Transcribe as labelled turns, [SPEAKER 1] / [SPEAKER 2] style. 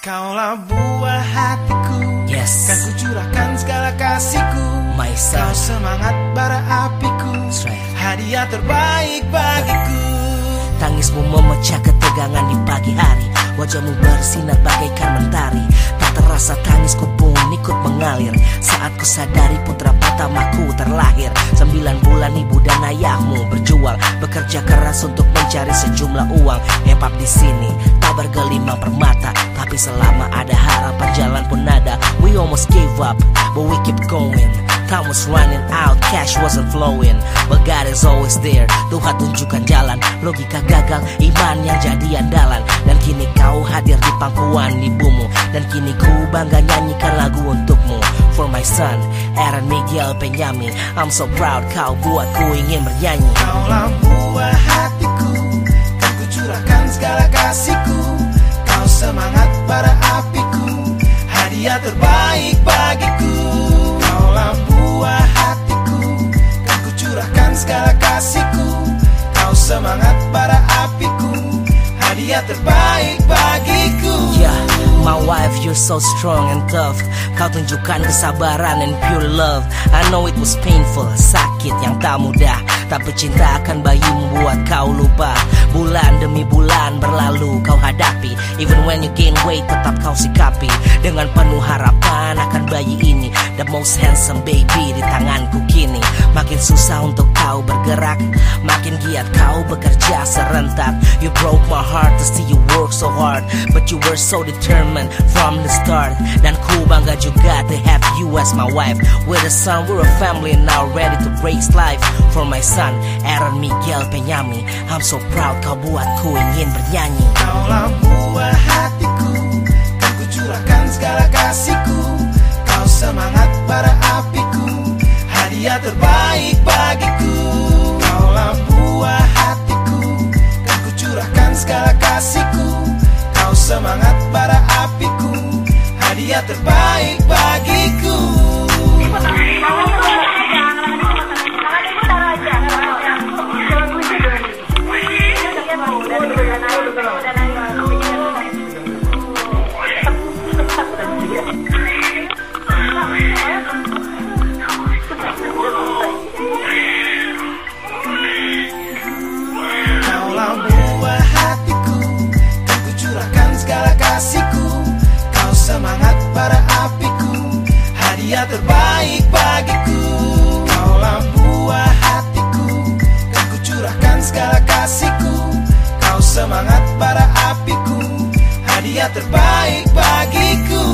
[SPEAKER 1] Kaulah buah hatiku.
[SPEAKER 2] Yes.
[SPEAKER 1] Kan ku curahkan segala kasihku.
[SPEAKER 2] My son.
[SPEAKER 1] Kau semangat bara apiku.
[SPEAKER 2] Right.
[SPEAKER 1] Hadiah terbaik bagiku.
[SPEAKER 2] Tangismu memecah ketegangan di pagi hari. Wajahmu bersinar bagaikan mentari. Tak terasa tangisku pun ikut mengalir. Saat ku sadari putra pertamaku terlahir. Sembilan bulan ibu dan ayahmu berjuang Bekerja keras untuk mencari sejumlah uang. Hepap di sini selama ada harapan jalan pun ada. We almost gave up but we keep going. Time was running out, cash wasn't flowing But God is always there. Tuhan tunjukkan jalan Logika gagal, iman yang jadi andalan. Dan kini kau hadir di pangkuan ibumu. Dan kini ku bangga nyanyikan lagu untukmu. For my son, Aaron Miguel Penyami I'm so proud kau buatku ingin bernyanyi.
[SPEAKER 1] Kaulah bara apiku Hadiah terbaik bagiku Kaulah buah hatiku Kan ku curahkan segala kasihku Kau semangat bara apiku Hadiah terbaik bagiku
[SPEAKER 2] Yeah, my wife, you're so strong and tough. Kau tunjukkan kesabaran and pure love. I know it was painful, sakit yang tak mudah. Tapi cinta akan bayi membuat kau Even when you gain weight, tetap kau sikapi. Dengan penuh harapan bayi ini. The most handsome baby di tanganku kini. Makin susah untuk kau bergerak. Makin giat kau bekerja serentak. You broke my heart to see you work so hard. But you were so determined from the start Dan ku bangga juga to have you as my wife We're a son, we're a family now ready to raise life For my son, Aaron Miguel Penyami I'm so proud kau buatku ingin bernyanyi
[SPEAKER 1] Kaulah buah hatiku Kan ku curahkan segala kasihku terbaik Hadiah terbaik bagiku. Kaulah buah hatiku Kan ku curahkan segala kasihku. Kau semangat bara apiku Hadiah terbaik bagiku